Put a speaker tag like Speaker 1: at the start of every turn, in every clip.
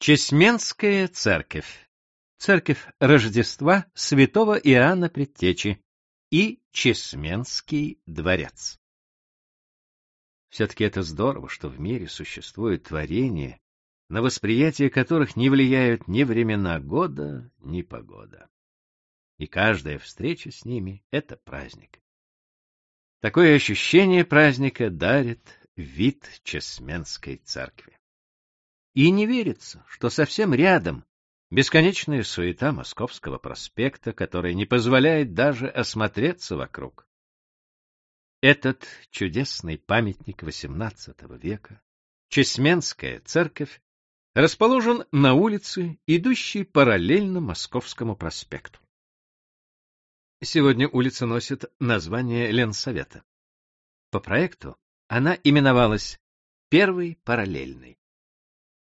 Speaker 1: Чесменская церковь. Церковь Рождества святого Иоанна Предтечи и Чесменский дворец. Все-таки это здорово, что в мире существуют творения, на восприятие которых не влияют ни времена года, ни погода. И каждая встреча с ними — это праздник. Такое ощущение праздника дарит вид Чесменской церкви. И не верится, что совсем рядом бесконечная суета Московского проспекта, которая не позволяет даже осмотреться вокруг. Этот чудесный памятник XVIII века, Чесменская церковь, расположен на улице, идущей параллельно Московскому проспекту. Сегодня улица носит название Ленсовета. По проекту она именовалась Первой параллельной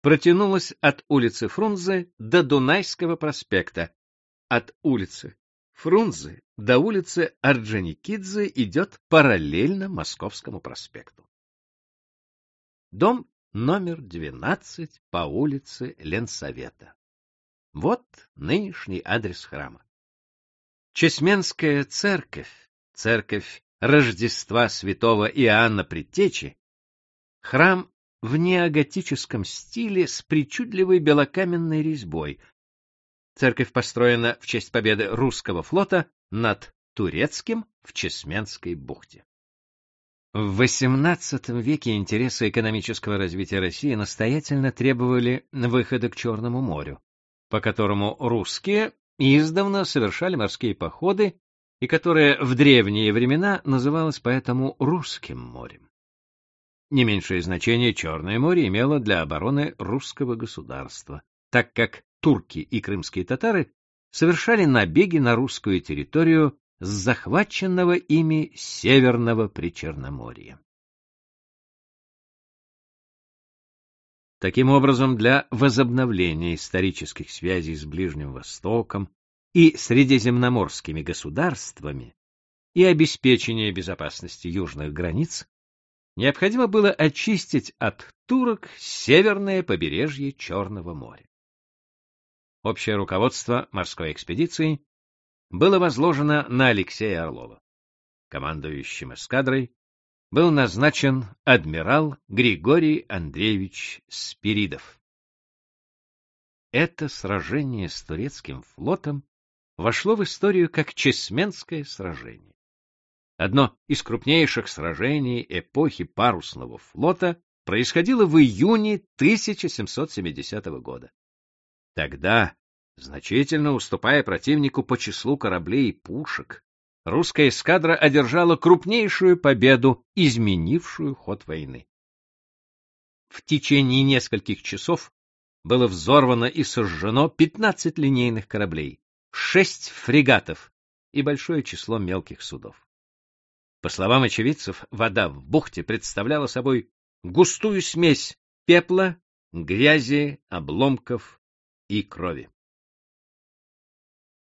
Speaker 1: протянулась от улицы Фрунзе до Дунайского проспекта. От улицы Фрунзе до улицы Орджоникидзе идет параллельно Московскому проспекту. Дом номер 12 по улице Ленсовета. Вот нынешний адрес храма. Чесменская церковь, церковь Рождества святого Иоанна Предтечи, храм в неоготическом стиле с причудливой белокаменной резьбой. Церковь построена в честь победы русского флота над турецким в Чесменской бухте. В XVIII веке интересы экономического развития России настоятельно требовали выхода к Черному морю, по которому русские издавна совершали морские походы и которое в древние времена называлось поэтому Русским морем. Не меньшее значение Черное море имело для обороны русского государства, так как турки и крымские татары совершали набеги на русскую территорию с захваченного ими Северного Причерноморья. Таким образом, для возобновления исторических связей с Ближним Востоком и средиземноморскими государствами и обеспечения безопасности южных границ необходимо было очистить от турок северное побережье Черного моря. Общее руководство морской экспедиции было возложено на Алексея Орлова. Командующим эскадрой был назначен адмирал Григорий Андреевич Спиридов. Это сражение с турецким флотом вошло в историю как Чесменское сражение одно из крупнейших сражений эпохи парусного флота, происходило в июне 1770 года. Тогда, значительно уступая противнику по числу кораблей и пушек, русская эскадра одержала крупнейшую победу, изменившую ход войны. В течение нескольких часов было взорвано и сожжено 15 линейных кораблей, 6 фрегатов и большое число мелких судов. По словам очевидцев, вода в бухте представляла собой густую смесь пепла, грязи, обломков и крови.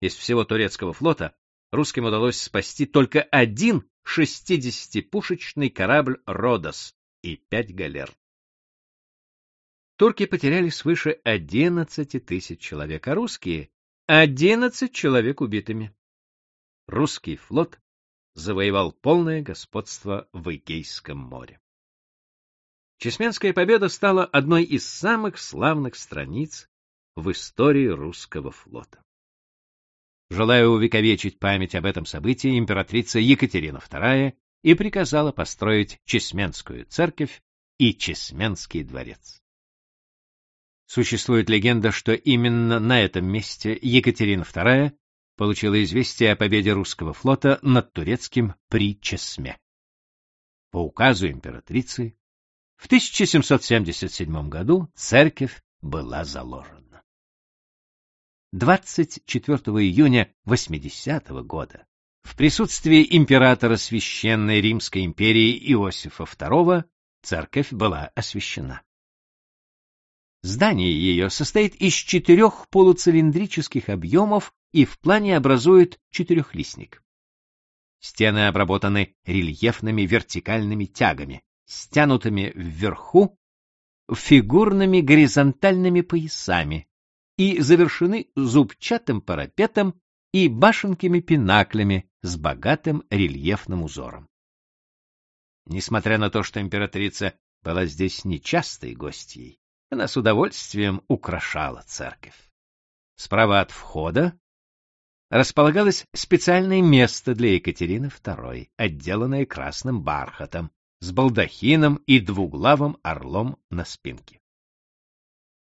Speaker 1: Из всего турецкого флота русским удалось спасти только один 60-пушечный корабль «Родос» и пять галер. Турки потеряли свыше 11 тысяч человек, а русские — 11 человек убитыми. Русский флот завоевал полное господство в Эгейском море. Чесменская победа стала одной из самых славных страниц в истории русского флота. Желая увековечить память об этом событии, императрица Екатерина II и приказала построить Чесменскую церковь и Чесменский дворец. Существует легенда, что именно на этом месте Екатерина II получила известие о победе русского флота над турецким при Чесме. По указу императрицы в 1777 году церковь была заложена. 24 июня 80 -го года в присутствии императора Священной Римской империи Иосифа II церковь была освящена. Здание ее состоит из четырех полуцилиндрических объемов и в плане образует четырехлистник. Стены обработаны рельефными вертикальными тягами, стянутыми вверху фигурными горизонтальными поясами и завершены зубчатым парапетом и башенками-пинаклями с богатым рельефным узором. Несмотря на то, что императрица была здесь нечастой гостьей, она с удовольствием украшала церковь. Справа от входа располагалось специальное место для Екатерины II, отделанное красным бархатом, с балдахином и двуглавым орлом на спинке.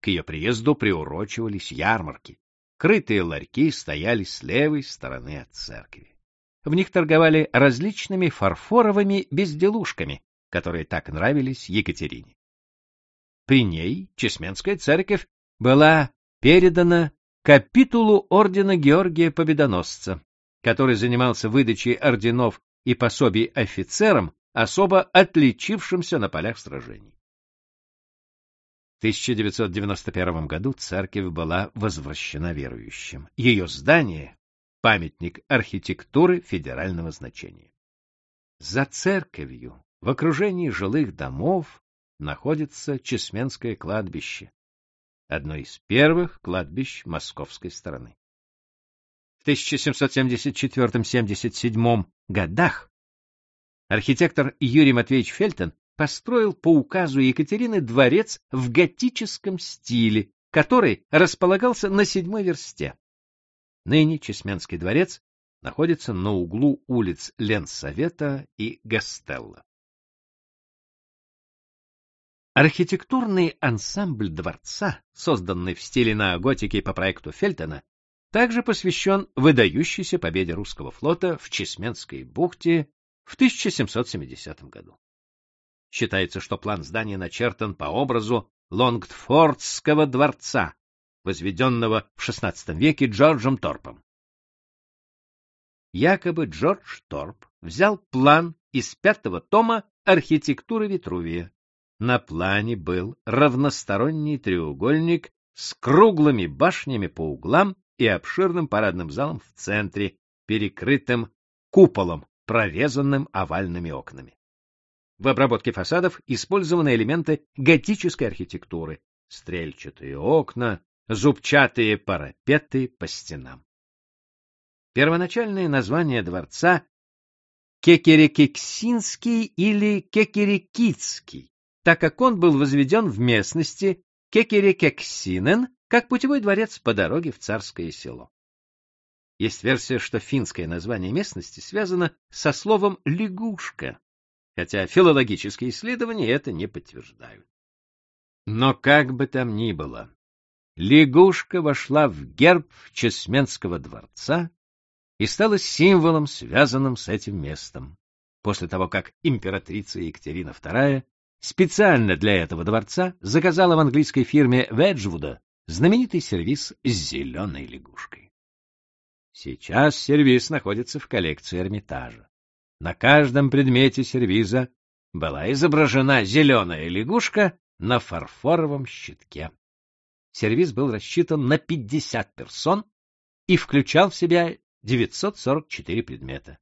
Speaker 1: К ее приезду приурочивались ярмарки. Крытые ларьки стояли с левой стороны от церкви. В них торговали различными фарфоровыми безделушками, которые так нравились Екатерине. При ней Чесменская церковь была передана капитулу ордена Георгия Победоносца, который занимался выдачей орденов и пособий офицерам, особо отличившимся на полях сражений. В 1991 году церковь была возвращена верующим. Ее здание — памятник архитектуры федерального значения. За церковью, в окружении жилых домов, находится Чесменское кладбище, одно из первых кладбищ московской стороны. В 1774-77 годах архитектор Юрий Матвеевич Фельтон построил по указу Екатерины дворец в готическом стиле, который располагался на седьмой версте. Ныне Чесменский дворец находится на углу улиц Ленсовета и Гастелла. Архитектурный ансамбль дворца, созданный в стиле неоготики по проекту Фельтона, также посвящен выдающейся победе русского флота в Чесменской бухте в 1770 году. Считается, что план здания начертан по образу Лонгтфордского дворца, возведенного в XVI веке Джорджем Торпом. Якобы Джордж Торп взял план из пятого тома архитектуры Витрувия, на плане был равносторонний треугольник с круглыми башнями по углам и обширным парадным залом в центре, перекрытым куполом, прорезанным овальными окнами. В обработке фасадов использованы элементы готической архитектуры, стрельчатые окна, зубчатые парапеты по стенам. Первоначальное название дворца — Кекерекексинский или Кекерекитский, так как он был возведен в местности Кекерекексинен как путевой дворец по дороге в Царское Село. Есть версия, что финское название местности связано со словом «лягушка», хотя филологические исследования это не подтверждают. Но как бы там ни было, лягушка вошла в герб Чесменского дворца и стала символом, связанным с этим местом, после того, как императрица Екатерина II специально для этого дворца заказала в английской фирме Веджвуда знаменитый сервиз с зеленой лягушкой. Сейчас сервиз находится в коллекции Эрмитажа. На каждом предмете сервиза была изображена зеленая лягушка на фарфоровом щитке. Сервиз был рассчитан на 50 персон и включал в себя 944 предмета.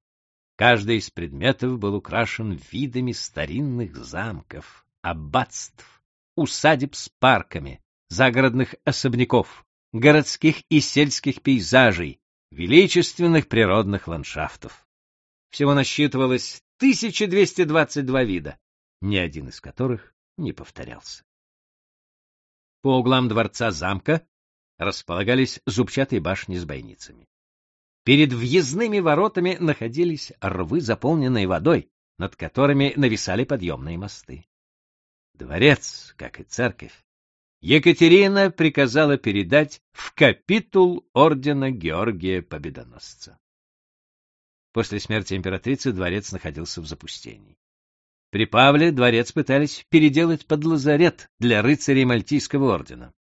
Speaker 1: Каждый из предметов был украшен видами старинных замков, аббатств, усадеб с парками, загородных особняков, городских и сельских пейзажей, величественных природных ландшафтов. Всего насчитывалось 1222 вида, ни один из которых не повторялся. По углам дворца замка располагались зубчатые башни с бойницами. Перед въездными воротами находились рвы, заполненные водой, над которыми нависали подъемные мосты. Дворец, как и церковь, Екатерина приказала передать в капитул ордена Георгия Победоносца. После смерти императрицы дворец находился в запустении. При Павле дворец пытались переделать под лазарет для рыцарей Мальтийского ордена.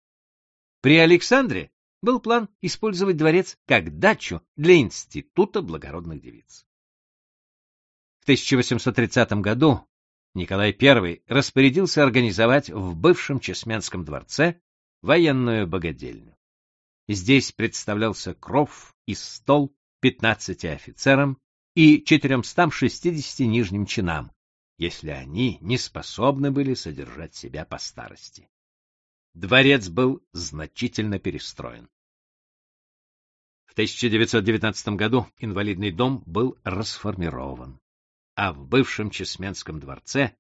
Speaker 1: При Александре был план использовать дворец как дачу для Института благородных девиц. В 1830 году Николай I распорядился организовать в бывшем Чесменском дворце военную богадельню. Здесь представлялся кров и стол 15 офицерам и 460 нижним чинам, если они не способны были содержать себя по старости. Дворец был значительно перестроен. В 1919 году инвалидный дом был расформирован, а в бывшем Чесменском дворце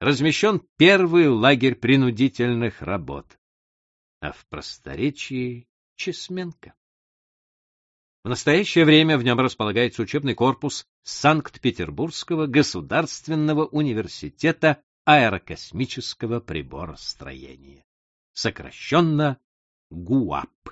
Speaker 1: размещен первый лагерь принудительных работ, а в просторечии — Чесменка. В настоящее время в нем располагается учебный корпус Санкт-Петербургского государственного университета аэрокосмического приборостроения, сокращенно ГУАП.